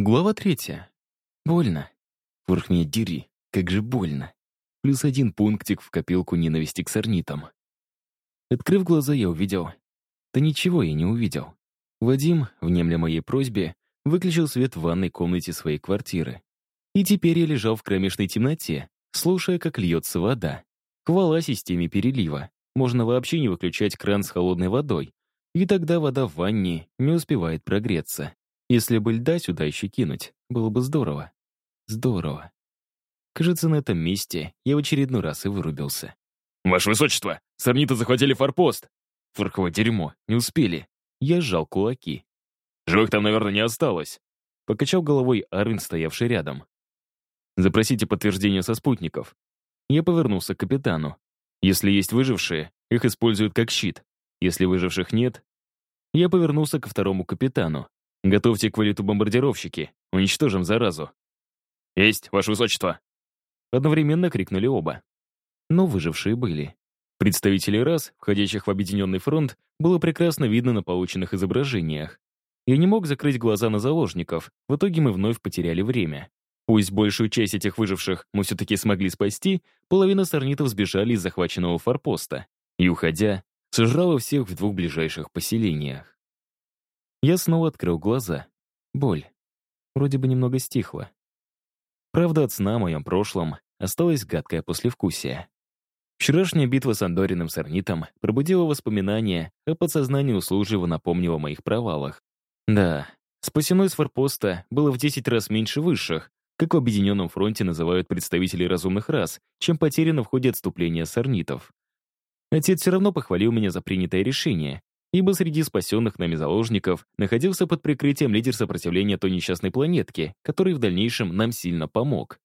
Глава третья. Больно. Фурх меня дери, как же больно. Плюс один пунктик в копилку ненависти к сорнитам. Открыв глаза, я увидел... Да ничего я не увидел. Вадим, внемля моей просьбе, выключил свет в ванной комнате своей квартиры. И теперь я лежал в кромешной темноте, слушая, как льется вода. Хвала системе перелива. Можно вообще не выключать кран с холодной водой, и тогда вода в ванне не успевает прогреться. Если бы льда сюда еще кинуть, было бы здорово. Здорово. Кажется, на этом месте я в очередной раз и вырубился. «Ваше высочество, сорниты захватили форпост!» Фырково дерьмо, не успели. Я сжал кулаки. «Живых там, наверное, не осталось!» Покачал головой Арвин, стоявший рядом. «Запросите подтверждение со спутников». Я повернулся к капитану. Если есть выжившие, их используют как щит. Если выживших нет... Я повернулся ко второму капитану. Готовьте к вылету бомбардировщики. Уничтожим заразу. Есть, ваше высочество. Одновременно крикнули оба. Но выжившие были. Представителей рас, входящих в Объединенный фронт, было прекрасно видно на полученных изображениях. Я не мог закрыть глаза на заложников, в итоге мы вновь потеряли время. Пусть большую часть этих выживших мы все-таки смогли спасти, половина сорнитов сбежали из захваченного форпоста. И, уходя, сожрала всех в двух ближайших поселениях. Я снова открыл глаза. Боль. Вроде бы немного стихла. Правда, от сна о моем прошлом осталось гадкое послевкусие. Вчерашняя битва с Андориным Сорнитом пробудила воспоминания, а подсознание услужливо напомнило о моих провалах. Да, спасено из форпоста было в 10 раз меньше высших, как в Объединенном фронте называют представителей разумных рас, чем потеряно в ходе отступления сорнитов. Отец все равно похвалил меня за принятое решение, ибо среди спасенных нами заложников находился под прикрытием лидер сопротивления той несчастной планетки, который в дальнейшем нам сильно помог.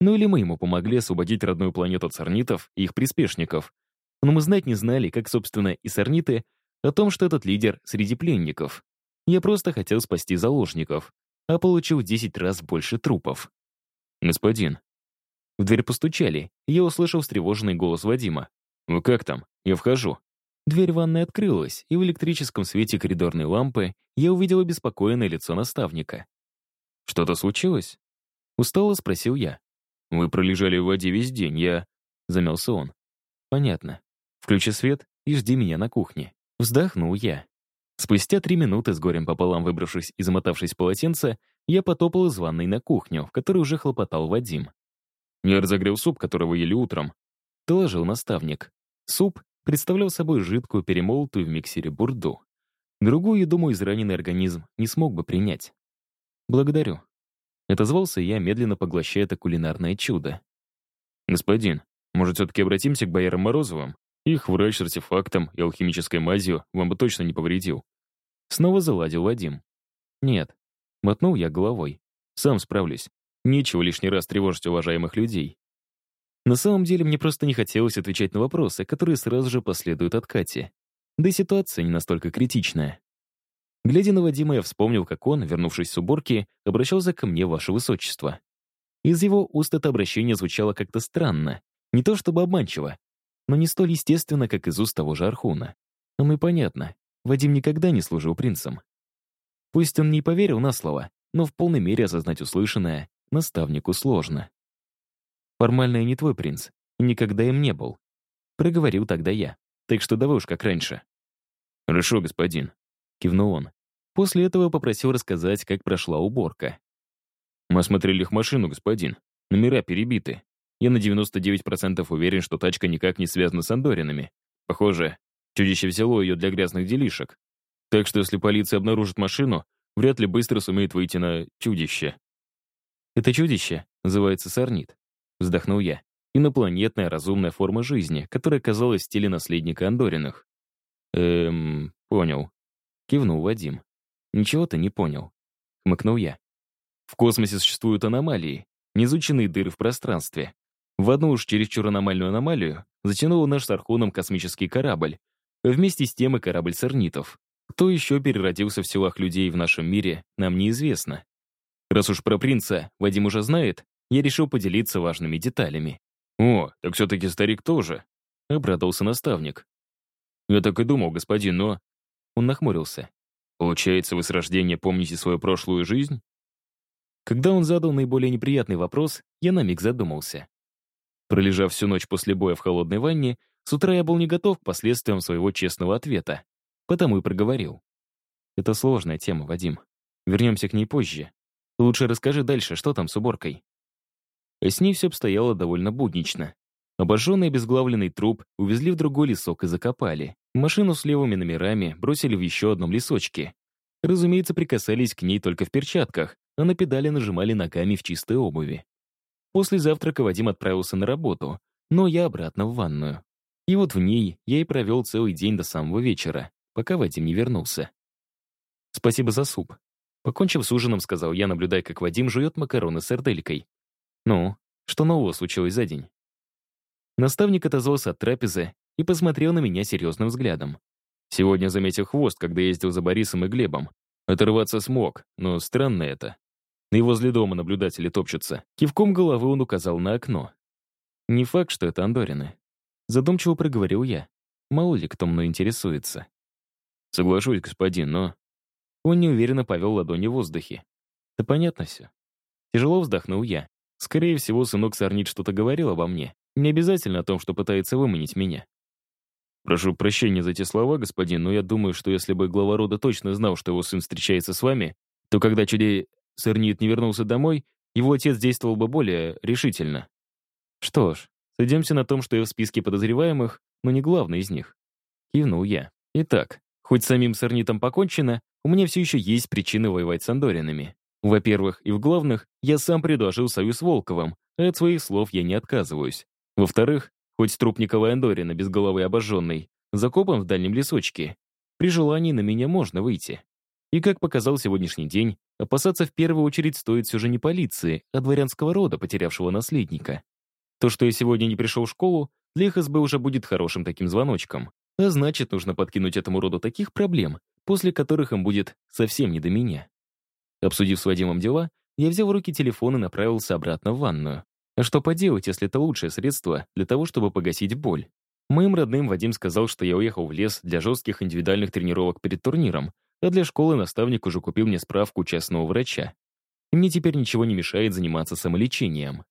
Ну или мы ему помогли освободить родную планету от сорнитов и их приспешников. Но мы знать не знали, как, собственно, и сорниты, о том, что этот лидер среди пленников. Я просто хотел спасти заложников, а получил 10 раз больше трупов. «Господин». В дверь постучали, я услышал встревоженный голос Вадима. «Вы как там? Я вхожу». Дверь ванной открылась, и в электрическом свете коридорной лампы я увидел обеспокоенное лицо наставника. «Что-то случилось?» Устало спросил я. «Вы пролежали в воде весь день, я...» Замялся он. «Понятно. Включи свет и жди меня на кухне». Вздохнул я. Спустя три минуты, с горем пополам выбравшись и замотавшись в полотенце, я потопал из ванной на кухню, в которой уже хлопотал Вадим. «Я разогрел суп, который вы ели утром», — доложил наставник. Суп представлял собой жидкую, перемолотую в миксере бурду. Другую, думаю, израненный организм не смог бы принять. «Благодарю». Отозвался я, медленно поглощая это кулинарное чудо. «Господин, может, все-таки обратимся к боярам Морозовым? Их врач с артефактом и алхимической мазью вам бы точно не повредил». Снова заладил Вадим. «Нет». Мотнул я головой. «Сам справлюсь. Нечего лишний раз тревожить уважаемых людей. На самом деле мне просто не хотелось отвечать на вопросы, которые сразу же последуют от Кати. Да и ситуация не настолько критичная. Глядя на Вадима, я вспомнил, как он, вернувшись с уборки, обращался ко мне, ваше высочество. Из его уст это обращение звучало как-то странно, не то чтобы обманчиво, но не столь естественно, как из уст того же Архуна. Ну и понятно, Вадим никогда не служил принцем. Пусть он не поверил на слово, но в полной мере осознать услышанное наставнику сложно. Формально я не твой принц, никогда им не был. Проговорил тогда я. Так что давай уж как раньше. Хорошо, господин. Кивнул он. После этого попросил рассказать, как прошла уборка. Мы осмотрели их машину, господин. Номера перебиты. Я на 99% уверен, что тачка никак не связана с Андоринами. Похоже, чудище взяло ее для грязных делишек. Так что если полиция обнаружит машину, вряд ли быстро сумеет выйти на чудище. Это чудище называется Сорнит. Вздохнул я. Инопланетная разумная форма жизни, которая казалась в стиле наследника Андориных. Эм, понял. Кивнул Вадим. Ничего ты не понял. Хмыкнул я. В космосе существуют аномалии, неизученные дыры в пространстве. В одну уж чересчур аномальную аномалию затянул наш с Архоном космический корабль, вместе с тем и корабль сорнитов. Кто еще переродился в селах людей в нашем мире, нам неизвестно. Раз уж про принца Вадим уже знает, я решил поделиться важными деталями. «О, так все-таки старик тоже», — обрадовался наставник. «Я так и думал, господин, но...» Он нахмурился. «Получается, вы с рождения помните свою прошлую жизнь?» Когда он задал наиболее неприятный вопрос, я на миг задумался. Пролежав всю ночь после боя в холодной ванне, с утра я был не готов к последствиям своего честного ответа. Потому и проговорил. Это сложная тема, Вадим. Вернемся к ней позже. Лучше расскажи дальше, что там с уборкой. А с ней все обстояло довольно буднично. Обожженный обезглавленный труп увезли в другой лесок и закопали. Машину с левыми номерами бросили в еще одном лесочке. Разумеется, прикасались к ней только в перчатках, а на педали нажимали ногами в чистой обуви. После завтрака Вадим отправился на работу, но я обратно в ванную. И вот в ней я и провел целый день до самого вечера, пока Вадим не вернулся. «Спасибо за суп». Покончив с ужином, сказал я, наблюдая, как Вадим жует макароны с эрделькой. «Ну, что нового случилось за день?» Наставник отозвался от трапезы и посмотрел на меня серьезным взглядом. Сегодня заметил хвост, когда ездил за Борисом и Глебом. Оторваться смог, но странно это. И возле дома наблюдатели топчутся. Кивком головы он указал на окно. Не факт, что это Андорины. Задумчиво проговорил я. Мало ли кто мной интересуется. Соглашусь, господин, но... Он неуверенно повел ладони в воздухе. Да понятно все. Тяжело вздохнул я. Скорее всего, сынок Сорнит что-то говорил обо мне. Не обязательно о том, что пытается выманить меня. Прошу прощения за эти слова, господин, но я думаю, что если бы глава рода точно знал, что его сын встречается с вами, то когда чуде Сорнит не вернулся домой, его отец действовал бы более решительно. Что ж, сойдемся на том, что я в списке подозреваемых, но не главный из них. Кивнул я. Итак, хоть самим Сорнитом покончено, у меня все еще есть причины воевать с Андоринами. Во-первых, и в главных, я сам предложил союз Волковым, а от своих слов я не отказываюсь. Во-вторых, хоть труп Николая Андорина без головы обожженный, закопан в дальнем лесочке, при желании на меня можно выйти. И как показал сегодняшний день, опасаться в первую очередь стоит все же не полиции, а дворянского рода, потерявшего наследника. То, что я сегодня не пришел в школу, для ФСБ уже будет хорошим таким звоночком. А значит, нужно подкинуть этому роду таких проблем, после которых им будет совсем не до меня. Обсудив с Вадимом дела, я взял в руки телефон и направился обратно в ванную. А что поделать, если это лучшее средство для того, чтобы погасить боль? Моим родным Вадим сказал, что я уехал в лес для жестких индивидуальных тренировок перед турниром, а для школы наставник уже купил мне справку частного врача. И мне теперь ничего не мешает заниматься самолечением.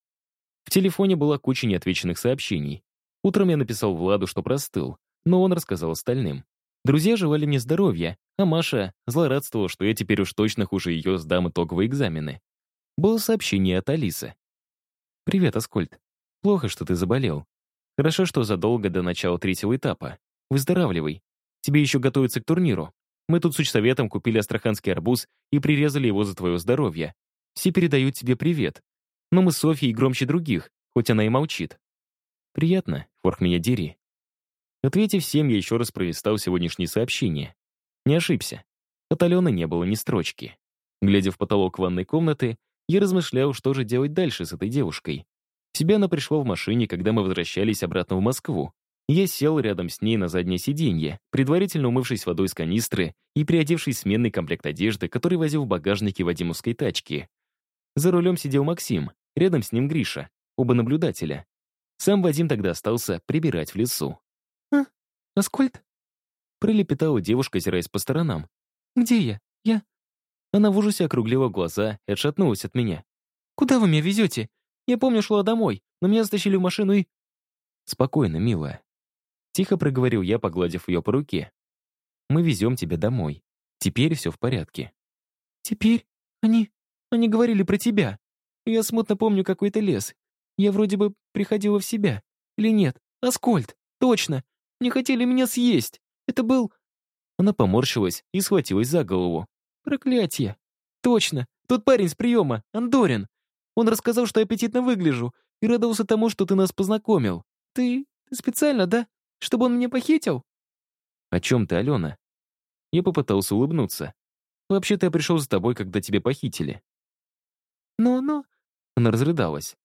В телефоне была куча неотвеченных сообщений. Утром я написал Владу, что простыл, но он рассказал остальным. Друзья желали мне здоровья, а Маша злорадствовала, что я теперь уж точно хуже ее сдам итоговые экзамены. Было сообщение от Алисы. «Привет, Аскольд. Плохо, что ты заболел. Хорошо, что задолго до начала третьего этапа. Выздоравливай. Тебе еще готовиться к турниру. Мы тут с учсоветом купили астраханский арбуз и прирезали его за твое здоровье. Все передают тебе привет. Но мы с Софьей громче других, хоть она и молчит. Приятно, форк меня дери. Ответив всем, я еще раз пролистал сегодняшние сообщения. Не ошибся. От Алены не было ни строчки. Глядя в потолок ванной комнаты, я размышлял, что же делать дальше с этой девушкой. В себя она пришла в машине, когда мы возвращались обратно в Москву. Я сел рядом с ней на заднее сиденье, предварительно умывшись водой с канистры и приодевшись в сменный комплект одежды, который возил в багажнике Вадимовской тачки. За рулем сидел Максим, рядом с ним Гриша, оба наблюдателя. Сам Вадим тогда остался прибирать в лесу. «А, Аскольд?» Пролепетала девушка, озираясь по сторонам. «Где я? Я...» Она в ужасе округлила глаза и отшатнулась от меня. «Куда вы меня везете? Я помню, шла домой, но меня затащили в машину и...» «Спокойно, милая». Тихо проговорил я, погладив ее по руке. «Мы везем тебя домой. Теперь все в порядке». «Теперь? Они... Они говорили про тебя. Я смутно помню какой-то лес. Я вроде бы приходила в себя. Или нет? Аскольд, точно. Не хотели меня съесть. Это был...» Она поморщилась и схватилась за голову. Проклятие. Точно, тот парень с приема, Андорин. Он рассказал, что аппетитно выгляжу, и радовался тому, что ты нас познакомил. Ты, ты специально, да? Чтобы он меня похитил? О чем ты, Алена? Я попытался улыбнуться. Вообще-то я пришел за тобой, когда тебя похитили. Но-но... Она разрыдалась.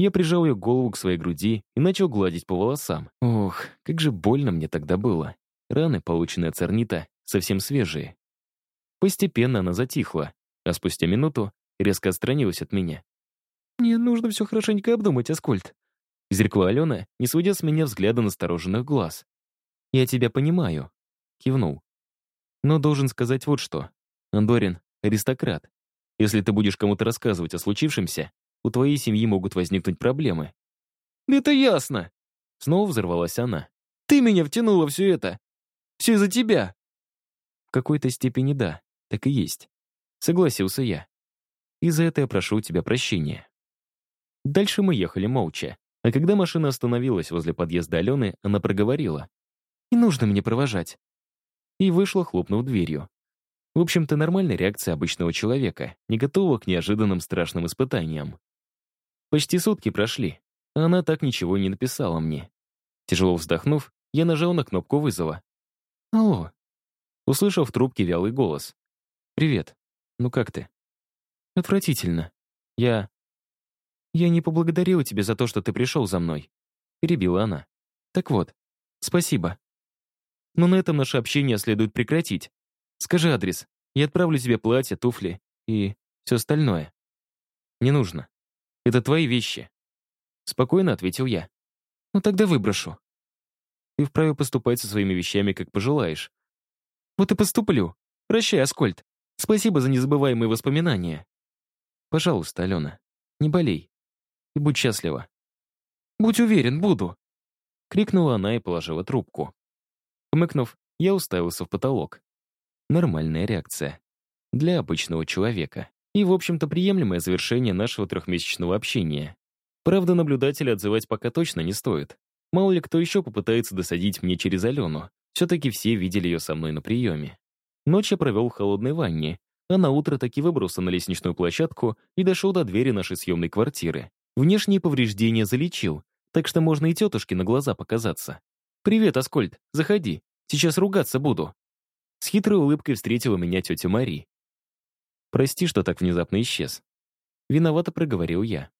Я прижал ее голову к своей груди и начал гладить по волосам. Ох, как же больно мне тогда было. Раны, полученные от цернита, совсем свежие. Постепенно она затихла, а спустя минуту резко отстранилась от меня. «Мне нужно все хорошенько обдумать, Аскольд», — изрекла Алена, не сводя с меня взгляда настороженных глаз. «Я тебя понимаю», — кивнул. «Но должен сказать вот что. Андорин — аристократ. Если ты будешь кому-то рассказывать о случившемся, у твоей семьи могут возникнуть проблемы». «Это ясно!» Снова взорвалась она. «Ты меня втянула все это! Все из-за тебя!» В какой-то степени да, так и есть. Согласился я. И за это я прошу у тебя прощения. Дальше мы ехали молча. А когда машина остановилась возле подъезда Алены, она проговорила. «Не нужно мне провожать». И вышла, хлопнув дверью. В общем-то, нормальная реакция обычного человека, не готового к неожиданным страшным испытаниям. Почти сутки прошли, а она так ничего не написала мне. Тяжело вздохнув, я нажал на кнопку вызова. «Алло». Услышал в трубке вялый голос. «Привет. Ну как ты?» «Отвратительно. Я...» «Я не поблагодарила тебя за то, что ты пришел за мной», — перебила она. «Так вот, спасибо. Но на этом наше общение следует прекратить. Скажи адрес. Я отправлю тебе платье, туфли и все остальное. Не нужно. Это твои вещи. Спокойно ответил я. Ну тогда выброшу. Ты вправе поступать со своими вещами, как пожелаешь. Вот и поступлю. Прощай, Аскольд. Спасибо за незабываемые воспоминания. Пожалуйста, Алена, не болей. И будь счастлива. Будь уверен, буду. Крикнула она и положила трубку. Хмыкнув, я уставился в потолок. Нормальная реакция. Для обычного человека. И, в общем-то, приемлемое завершение нашего трехмесячного общения. Правда, наблюдателя отзывать пока точно не стоит. Мало ли кто еще попытается досадить мне через Алену. Все-таки все видели ее со мной на приеме. Ночь я провел в холодной ванне, а на утро таки выбрался на лестничную площадку и дошел до двери нашей съемной квартиры. Внешние повреждения залечил, так что можно и тетушке на глаза показаться. «Привет, Аскольд, заходи, сейчас ругаться буду», с хитрой улыбкой встретила меня тетя Мари. «Прости, что так внезапно исчез». Виновато проговорил я.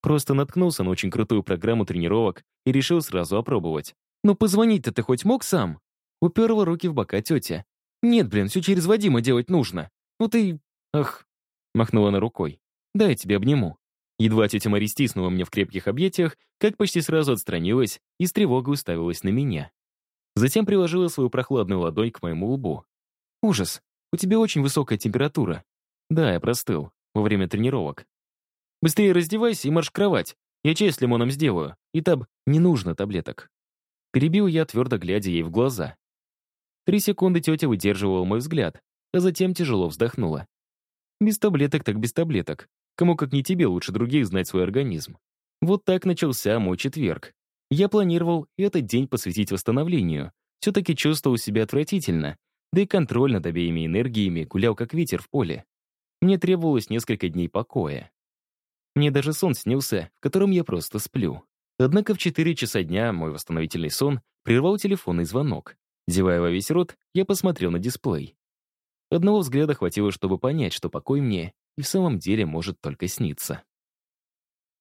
Просто наткнулся на очень крутую программу тренировок и решил сразу опробовать. «Ну позвонить-то ты хоть мог сам?» Уперла руки в бока тетя. «Нет, блин, все через Вадима делать нужно. Ну ты... Ах...» Махнула она рукой. «Дай я тебе обниму». Едва тетя Мари стиснула мне в крепких объятиях, как почти сразу отстранилась и с тревогой уставилась на меня. Затем приложила свою прохладную ладонь к моему лбу. «Ужас, у тебя очень высокая температура». «Да, я простыл. Во время тренировок». «Быстрее раздевайся и марш кровать. Я чай с лимоном сделаю. И таб... Не нужно таблеток». Перебил я, твердо глядя ей в глаза. Три секунды тетя выдерживала мой взгляд, а затем тяжело вздохнула. «Без таблеток так без таблеток. Кому как не тебе лучше других знать свой организм». Вот так начался мой четверг. Я планировал этот день посвятить восстановлению. Все-таки чувствовал себя отвратительно, да и контроль над обеими энергиями гулял как ветер в поле. Мне требовалось несколько дней покоя. Мне даже сон снился, в котором я просто сплю. Однако в 4 часа дня мой восстановительный сон прервал телефонный звонок. Зевая во весь рот, я посмотрел на дисплей. Одного взгляда хватило, чтобы понять, что покой мне и в самом деле может только сниться.